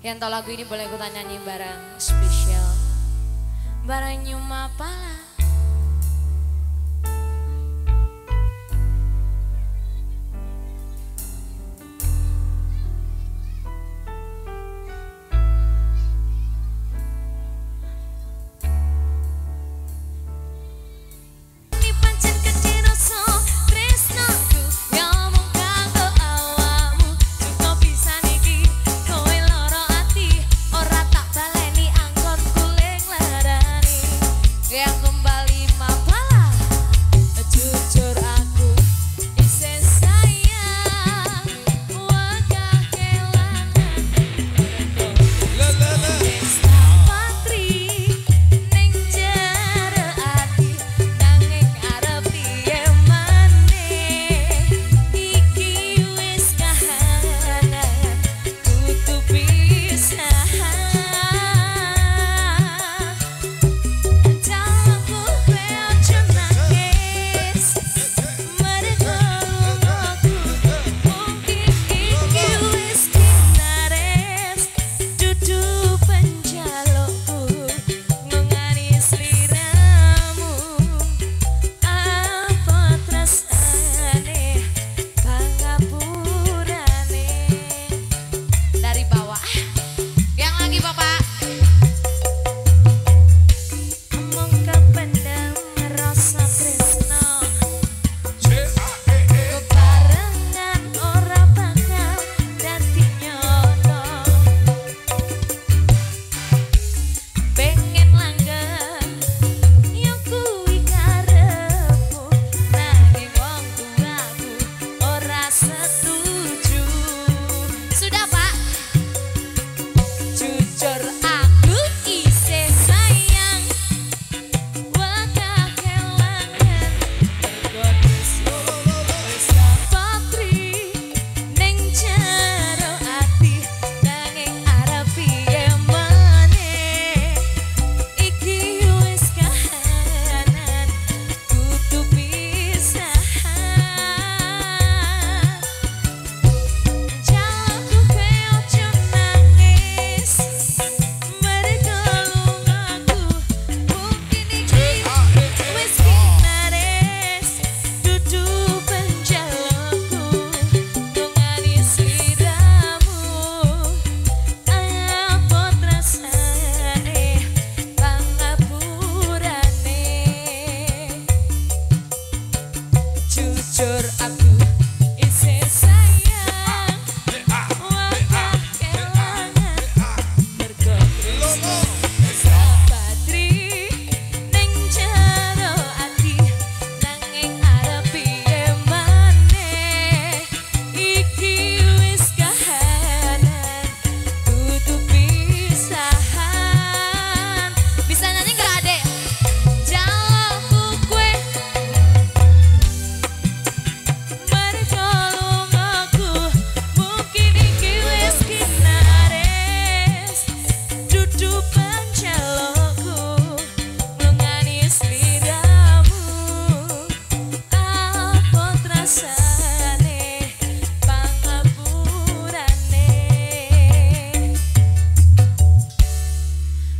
Yang tahu lagu ini boleh ikutan nyanyi bareng spesial. Bareng Nyuma Pala.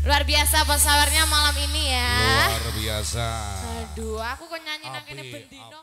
Biasa pesawarnya malam ini ya. Luar biasa. Aduh, aku kok nyanyi nang ini bendino.